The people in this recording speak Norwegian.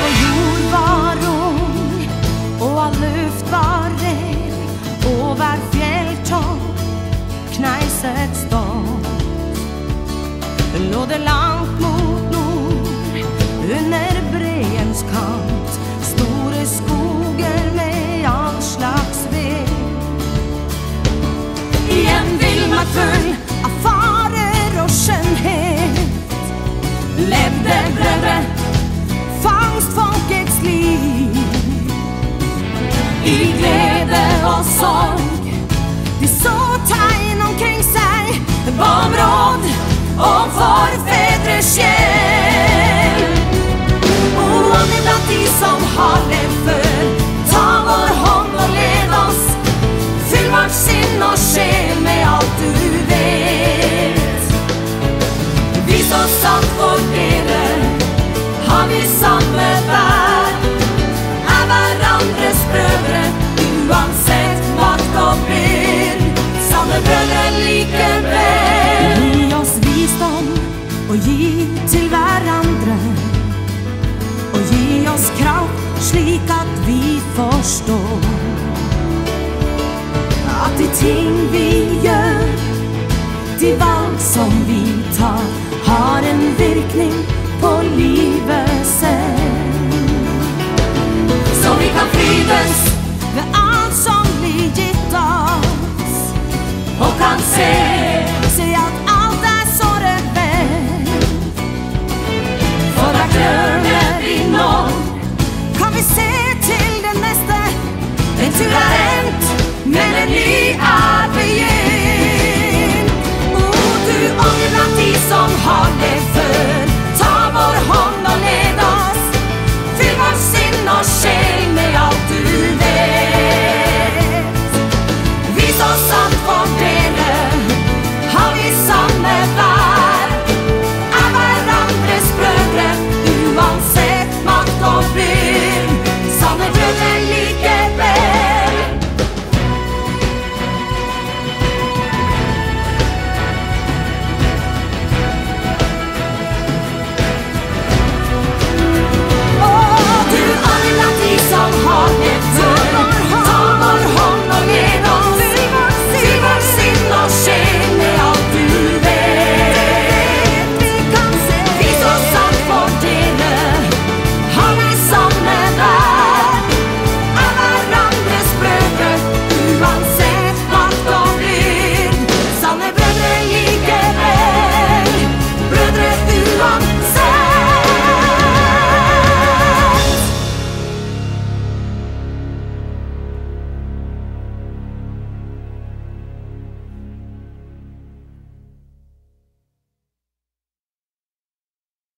vår jord var ung, og all luft var ren, og hver fjelltopp kneiset stolt. Lå det langt mot nord, under breens kant, store skoger med all slags ved. I en villmark full av farer og skjønnhet levde bra. I glede og sorg, de så tegn omkring seg, ba om råd og forfedres sjel. Og om blant de som har levd før, ta vår hånd og led oss. Fyll vårt sinn og sjel med alt du vet. Vis oss at for dere har vi samme verd. til hverandre og gi oss kraft slik at vi forstår at de ting vi gjør, de valg som vi tar, har en virkning på livet selv. Så vi kan frydes ved alt som blir gitt oss, og kan se